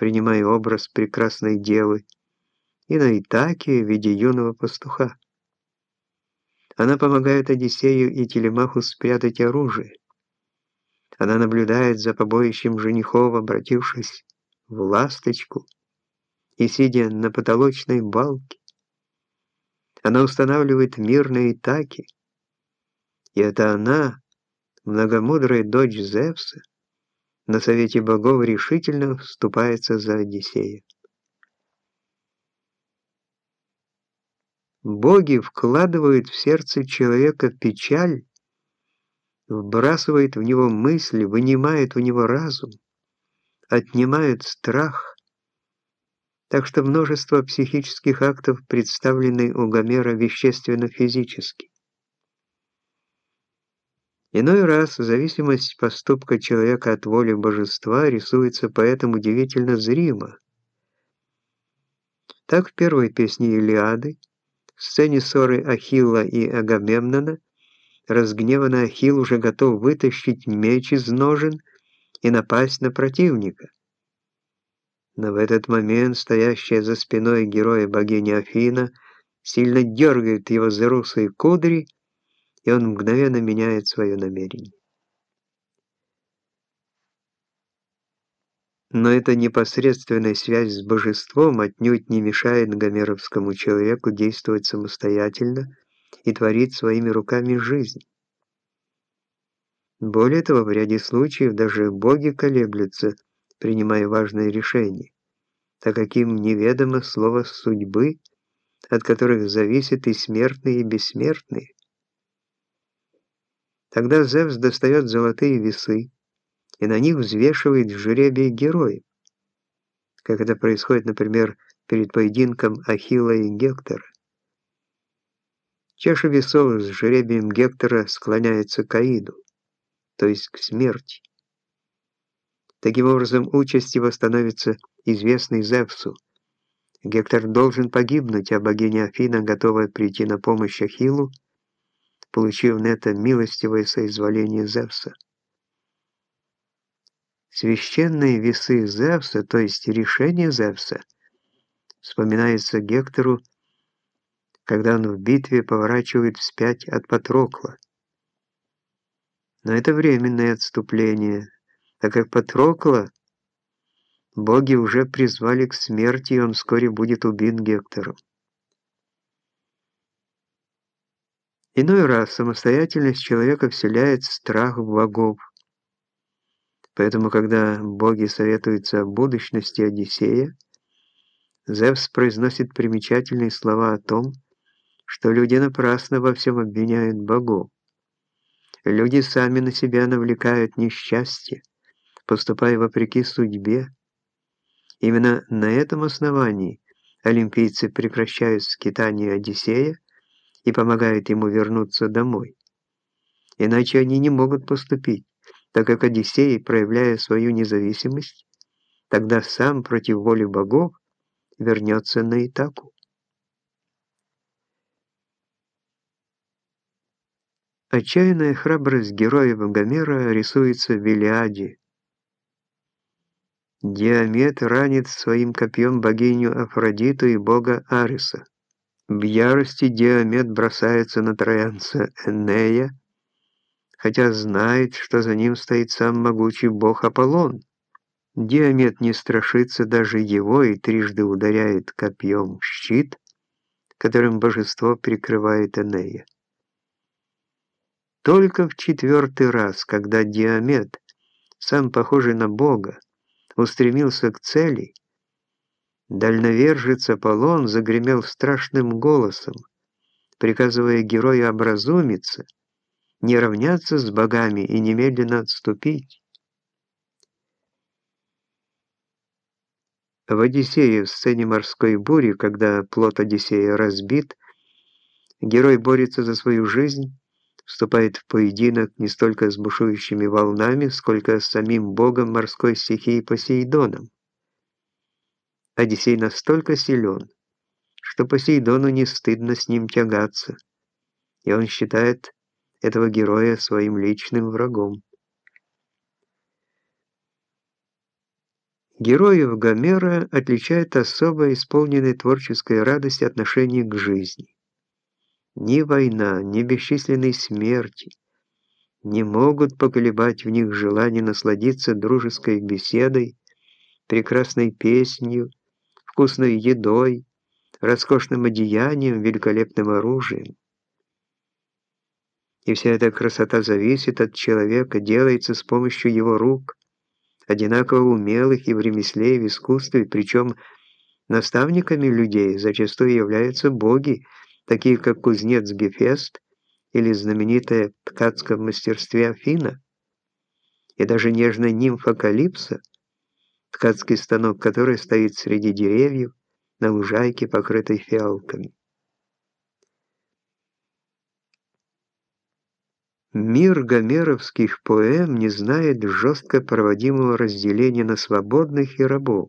принимая образ прекрасной девы, и на Итаке в виде юного пастуха. Она помогает Одиссею и Телемаху спрятать оружие. Она наблюдает за побоищем женихов, обратившись в ласточку и сидя на потолочной балке. Она устанавливает мир на Итаке, и это она, многомудрая дочь Зевса, на совете богов решительно вступается за Одиссея. Боги вкладывают в сердце человека печаль, вбрасывают в него мысли, вынимают у него разум, отнимают страх, так что множество психических актов представлены у Гомера вещественно-физически. Иной раз зависимость поступка человека от воли божества рисуется поэтому удивительно зримо. Так в первой песне Илиады, в сцене ссоры Ахилла и Агамемнона, разгневанный Ахилл уже готов вытащить меч из ножен и напасть на противника. Но в этот момент стоящая за спиной героя богиня Афина сильно дергает его за русые кудри, и он мгновенно меняет свое намерение. Но эта непосредственная связь с божеством отнюдь не мешает гомеровскому человеку действовать самостоятельно и творить своими руками жизнь. Более того, в ряде случаев даже боги колеблются, принимая важные решения, так как им неведомо слово судьбы, от которых зависят и смертные, и бессмертные. Тогда Зевс достает золотые весы и на них взвешивает жребий героев, как это происходит, например, перед поединком Ахилла и Гектора. Чаша весов с жребием Гектора склоняется к Аиду, то есть к смерти. Таким образом, участь его становится известной Зевсу. Гектор должен погибнуть, а богиня Афина готова прийти на помощь Ахиллу, получив на это милостивое соизволение Зевса. Священные весы Зевса, то есть решение Зевса, вспоминается Гектору, когда он в битве поворачивает вспять от Патрокла. Но это временное отступление, так как Патрокла боги уже призвали к смерти, и он вскоре будет убит Гектором. Иной раз самостоятельность человека вселяет страх в богов. Поэтому, когда боги советуются о будущности Одиссея, Зевс произносит примечательные слова о том, что люди напрасно во всем обвиняют богов. Люди сами на себя навлекают несчастье, поступая вопреки судьбе. Именно на этом основании олимпийцы прекращают скитание Одиссея и помогает ему вернуться домой. Иначе они не могут поступить, так как Одиссей, проявляя свою независимость, тогда сам против воли богов вернется на Итаку. Отчаянная храбрость героев Гомера рисуется в Илиаде. Диамет ранит своим копьем богиню Афродиту и бога Ариса. В ярости Диамет бросается на троянца Энея, хотя знает, что за ним стоит сам могучий бог Аполлон. Диамет не страшится даже его и трижды ударяет копьем щит, которым божество прикрывает Энея. Только в четвертый раз, когда Диамет, сам похожий на бога, устремился к цели, Дальновержец Аполлон загремел страшным голосом, приказывая герою образумиться, не равняться с богами и немедленно отступить. В Одиссее, в сцене морской бури, когда плод Одиссея разбит, герой борется за свою жизнь, вступает в поединок не столько с бушующими волнами, сколько с самим богом морской стихии Посейдоном. Одиссей настолько силен, что Посейдону не стыдно с ним тягаться, и он считает этого героя своим личным врагом. Героев Гомера отличает особо исполненная творческая радость отношение к жизни. Ни война, ни бесчисленные смерти не могут поколебать в них желание насладиться дружеской беседой, прекрасной песнью, вкусной едой, роскошным одеянием, великолепным оружием. И вся эта красота зависит от человека, делается с помощью его рук, одинаково умелых и в ремесле, и в искусстве, причем наставниками людей зачастую являются боги, такие как кузнец Гефест или знаменитая в ткацком мастерстве Афина, и даже нежная нимфа Калипсо, ткацкий станок которой стоит среди деревьев на лужайке, покрытой фиалками. Мир гомеровских поэм не знает жестко проводимого разделения на свободных и рабов.